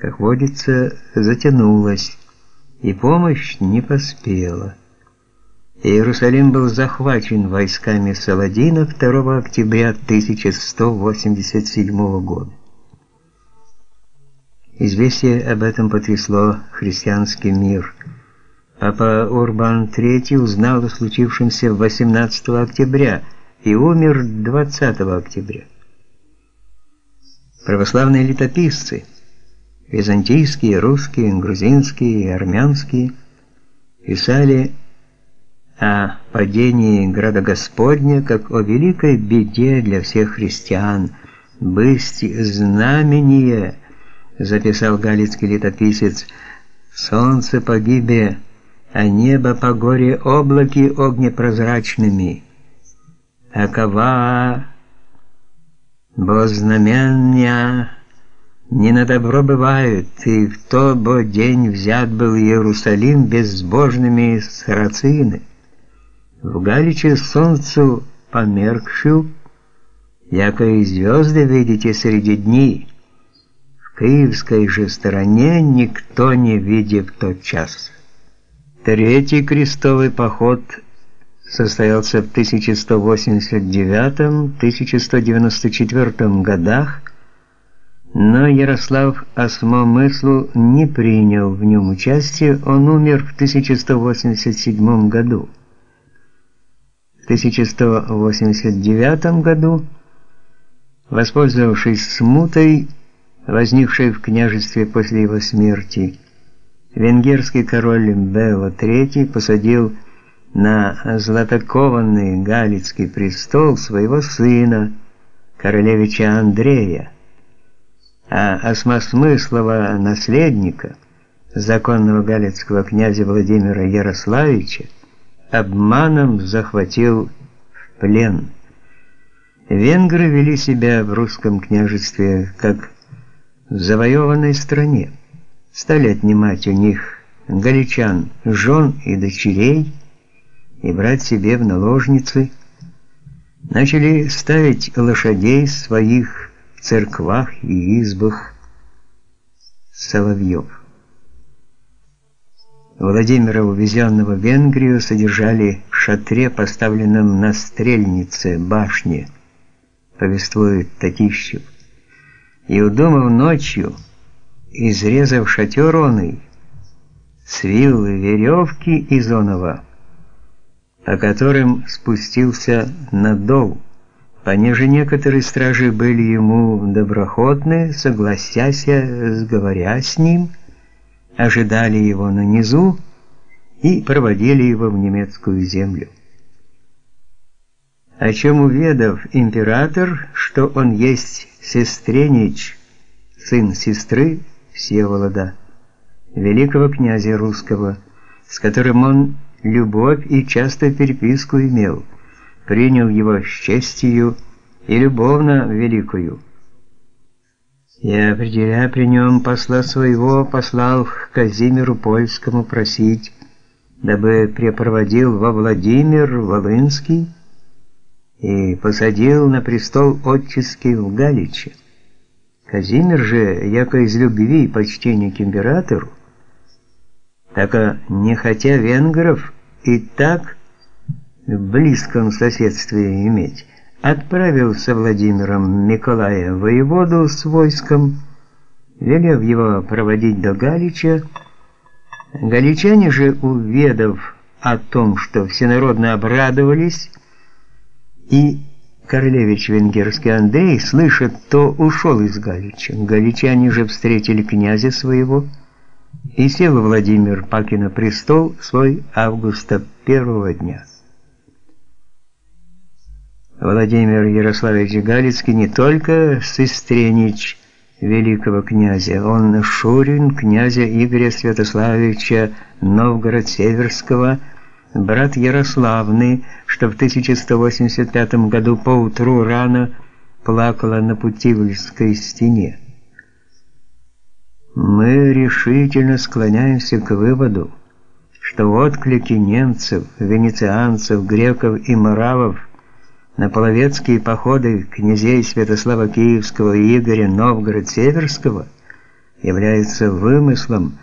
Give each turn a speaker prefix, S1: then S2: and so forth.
S1: как водится, затянулась, и помощь не поспела. Иерусалим был захвачен войсками Саладина 2 октября 1187 года. Известие об этом потрясло христианский мир. Папа Урбан III узнал о случившемся 18 октября и умер 20 октября. Православные летописцы, византийские, русские, грузинские армянские, писали о падении града Господня как о великой беде для всех христиан, бысть знамение, записал галицкий летописец, солнце погибе, а небо по горе облаки огнепрозрачными. Такова бо не на добро бывают, и в то бо день взят был Иерусалим безбожными сарацины. В Галиче солнцу померкшил, яко и звезды видите среди дней. В киевской же стороне никто не видит в тот час. Третий крестовый поход состоялся в 1189-1194 годах, но Ярослав Осмомыслу не принял в нем участие, он умер в 1187 году. 1189 году, воспользовавшись смутой, возникшей в княжестве после его смерти, венгерский король Бела III посадил на златокованный галицкий престол своего сына, королевича Андрея, а осмосмыслого наследника, законного галицкого князя Владимира Ярославича, обманом захватил в плен. Венгры вели себя в русском княжестве как в завоеванной стране, стали отнимать у них галичан жен и дочерей и брать себе в наложницы, начали ставить лошадей своих в церквах и избах соловьев. Владимира, увезенного в Венгрию, содержали в шатре, поставленном на стрельнице башне, повествует Татищев. И удумав ночью, изрезав шатер оный, свил веревки из оного, по которым спустился на дол, понеже некоторые стражи были ему доброхотны, согласяся, сговоря с ним, ожидали его на низу и проводили его в немецкую землю. О чем уведав император, что он есть сестренич, сын сестры Всеволода, великого князя русского, с которым он любовь и часто переписку имел, принял его с честью и любовно великую. И определяя при нем посла своего, послал к Казимиру Польскому просить, дабы препроводил во Владимир Волынский и посадил на престол отческий в Галиче. Казимир же, яко из любви и почтения к императору, так не хотя венгров и так в близком соседстве иметь, отправился Владимиром Николая воеводу с войском, велев его проводить до Галича. Галичане же, уведав о том, что всенародно обрадовались, и королевич венгерский Андрей, слышит, то ушел из Галича. Галичане же встретили князя своего, и сел Владимир Паки на престол свой августа первого дня. Владимир Ярославич Галицкий не только сестренич великого князя, он Шурин князя Игоря Святославича Новгород-Северского, брат Ярославны, что в 1185 году поутру рано плакала на Путивльской стене. Мы решительно склоняемся к выводу, что отклики немцев, венецианцев, греков и моравов на половецкие походы князей Святослава Киевского и Игоря Новгород-Северского является вымыслом,